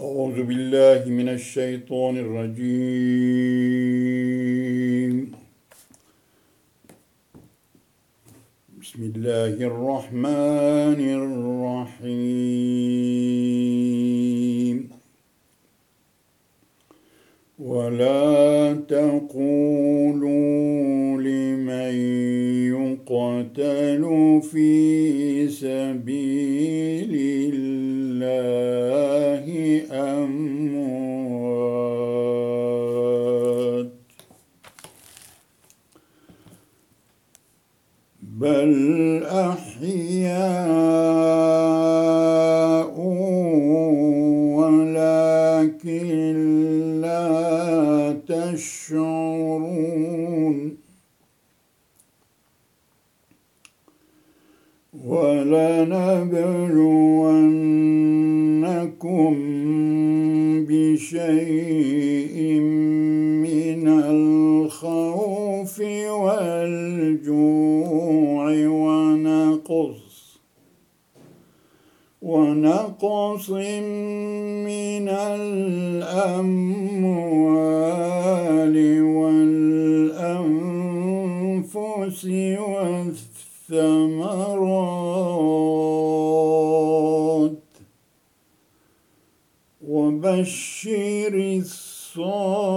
أعوذ بالله من الشيطان الرجيم. بسم الله الرحمن الرحيم. ولا تقولوا ولنبلونكم بشيء من الخوف والجوع ونقص ونقص من الأموال والأنفس والثمرات وبشر الصابرين.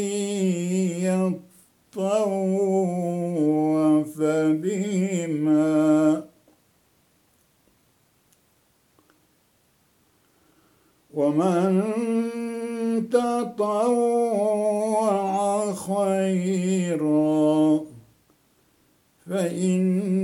يطوف بهما ومن تطوع خيرا فإن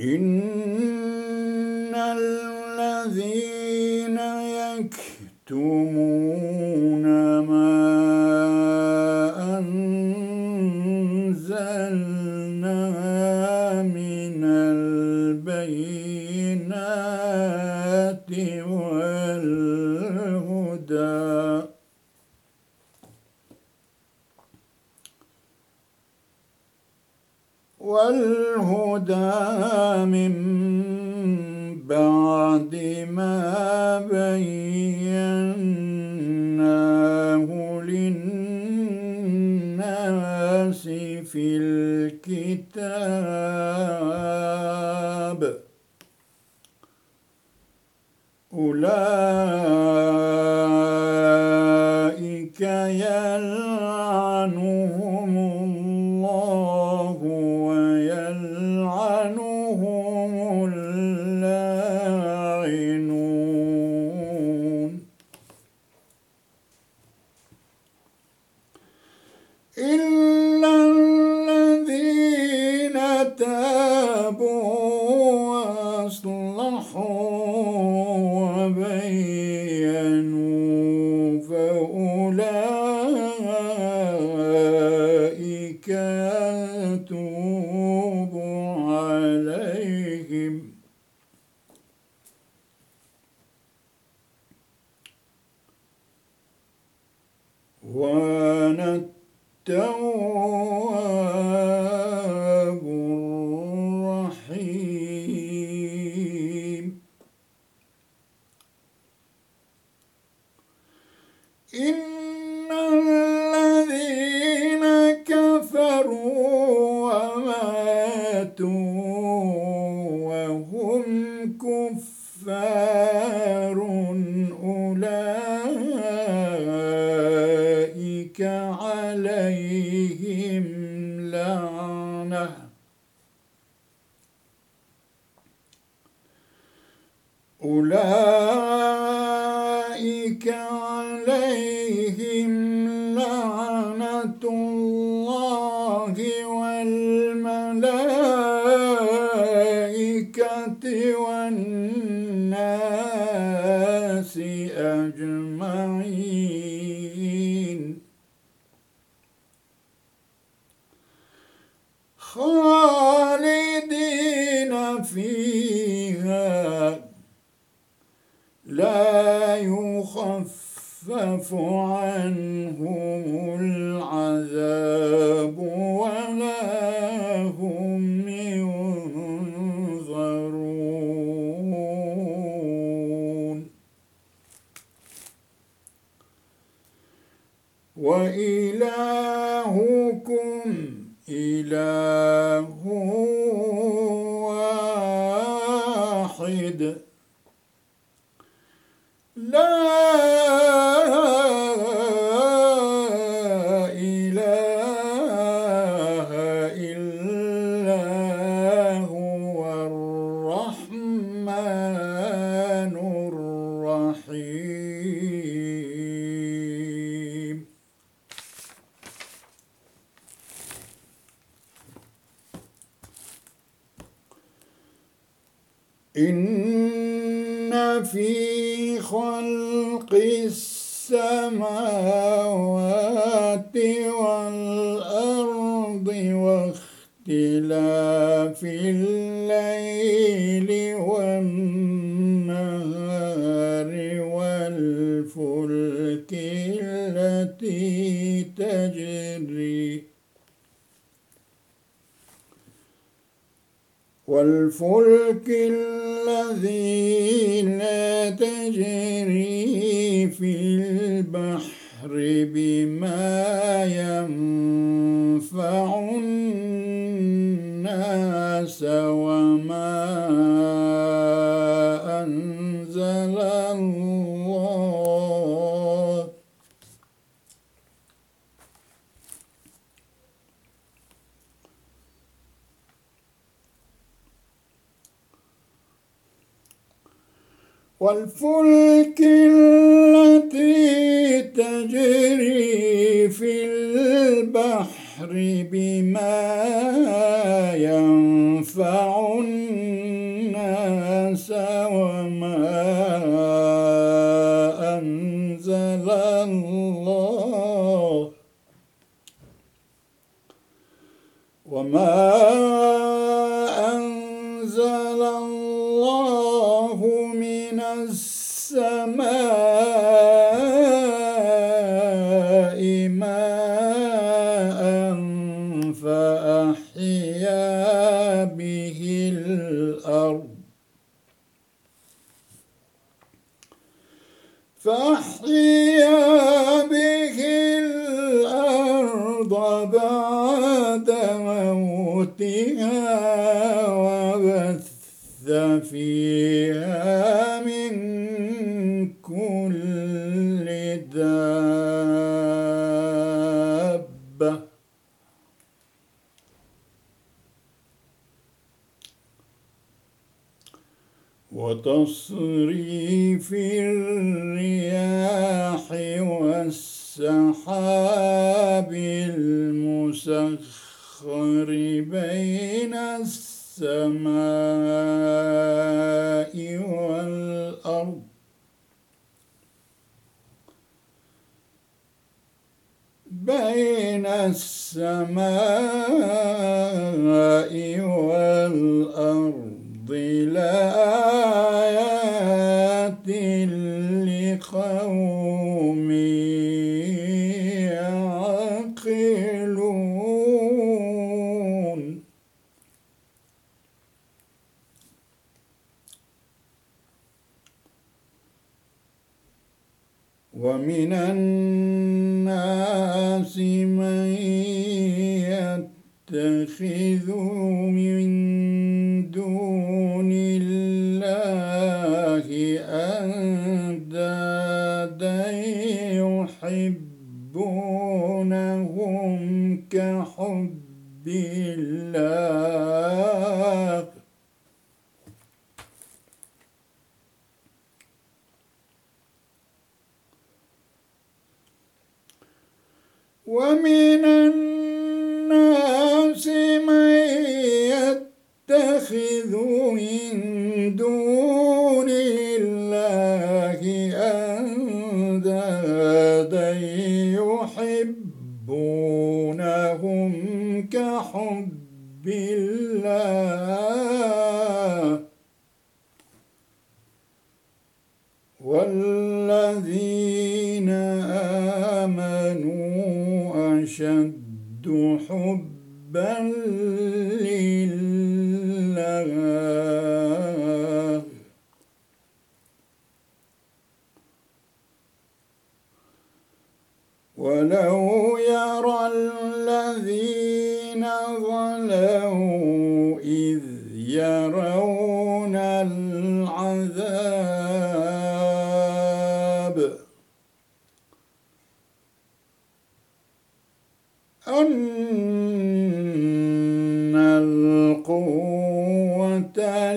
إن الذين يكتمون ما أنزلنا من البينات والهدى والهدى من بعد ما بيناه للناس في الكتاب. إلا عنهم الله وأنا التواب أجمعين. خالدين فيها لا يخفف عنهم العذاب. وإلهكم إله إن في خلق السماوات والأرض واختلاف والفلك الذي لا تجري في البحر بما ينفع الناس وما أنزل الله والفلك التي تجري في البحر بما ينفع الناس وما أنزل الله وما السماء. وتصريف الرياح والسحاب المسخر بين السماء والأرض. بين السماء والأرض لآيات من يتخذ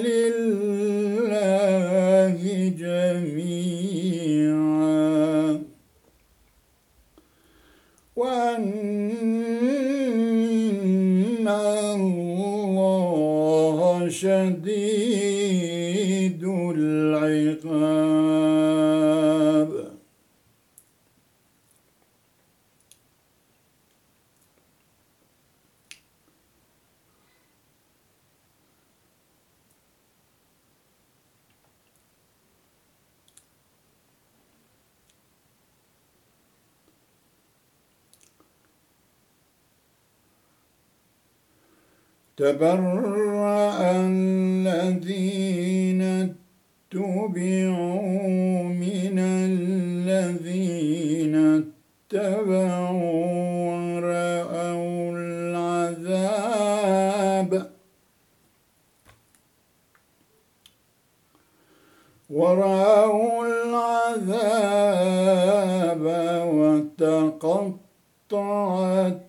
لله جميعا. وأن الله شديد تبرأ الذين اتبعوا من الذين اتبعوا ورأوا العذاب ورأوا العذاب وتقطعت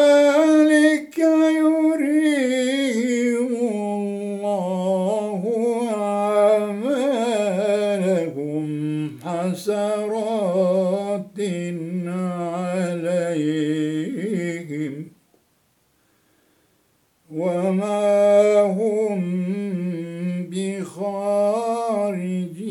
بخارجين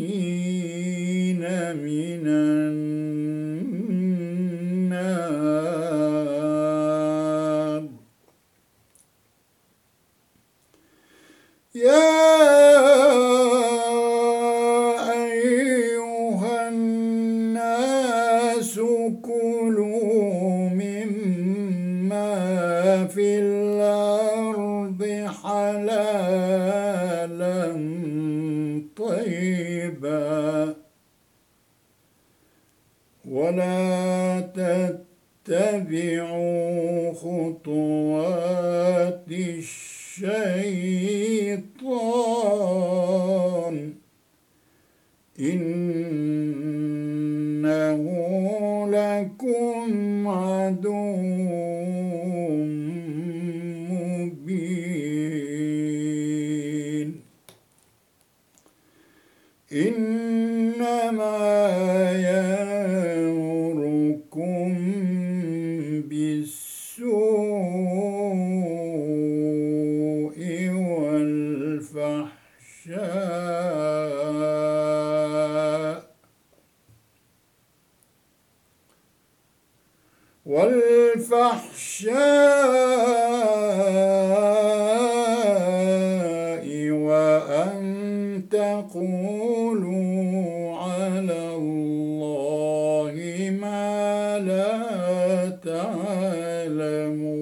ولا تتبعوا خطوات الشيطان. إنه تعلمون.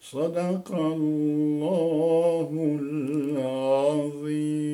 صدق الله العظيم.